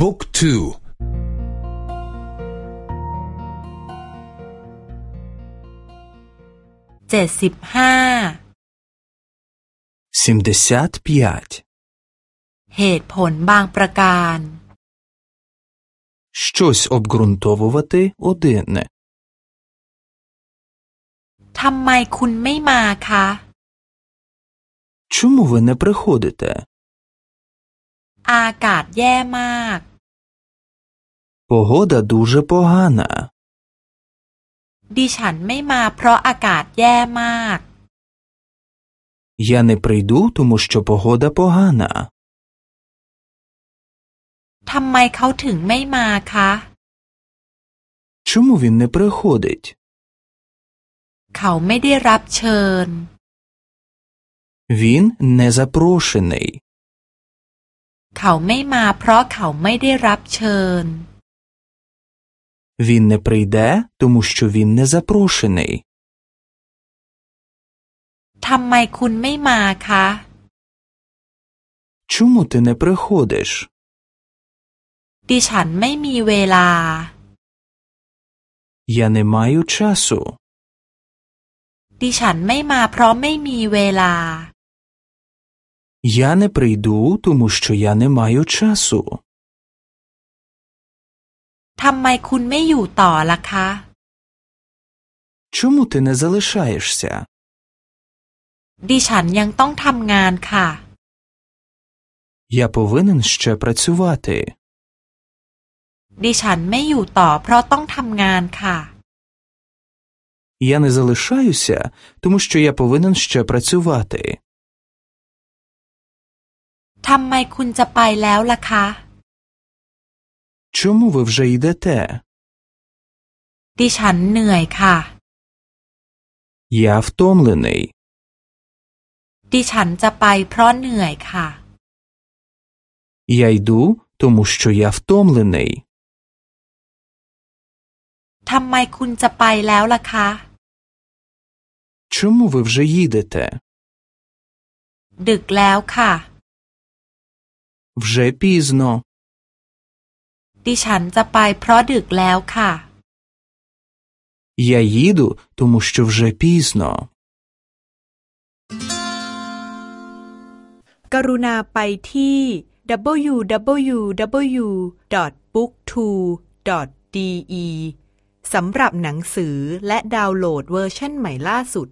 บุ๊กทูเจ็ดสิบห้า сімдесят п'ять เหตุผลบางประการ щось обґрунтовувати одине ทำไมคุณไม่มาคะ Чому ви не приходите? อากาศแย่มาก Погода дуже погана. ดิฉันไม่มาเพราะอากาศแย่มาก Я не прийду, тому що погода погана. ทำไมเขาถึงไม่มาคะ Чому він не приходить? เขาไม่ได้รับเชิญ Він не запрошений. เขาไม่มาเพราะเขาไม่ได้รับเชิญ Він не прийде, тому що він не запрошений. ทำไมคุณไม่มาคะ Чому ти не приходиш? ดิฉันไม่มีเวลา Я не маю часу. ดิฉันไม่มาเพราะไม่มีเวลา Я не прийду, тому що я не маю часу. ทำไมคุณไม่อยู่ต่อล่ะคะ Чому ти не залишаєшся? ดิฉันยังต้องทำงานค่ะ Я повинен ще працювати. ดิฉันไม่อยู่ต่อเพราะต้องทำงานค่ะ Я не залишаюся, тому що я повинен ще працювати. ทำไมคุณจะไปแล้วล่ะคะ Чому ви вже йдете? ดิฉันเหนื่อยค่ะ Я втомлений. ดิฉันจะไปเพราะเหนื่อยค่ะ Я йду, тому що я втомлений. ทำไมคุณจะไปแล้วล่ะคะ Чому ви вже їдете? ดึกแล้วค่ะ Вже пізно. ดิฉันจะไปเพราะดึกแล้วค่ะ Я їду, тому що вже пізно. กรุณาไปที่ www.booktwo.de สำหรับหนังสือและดาวน์โหลดเวอร์ชันใหม่ล่าสุด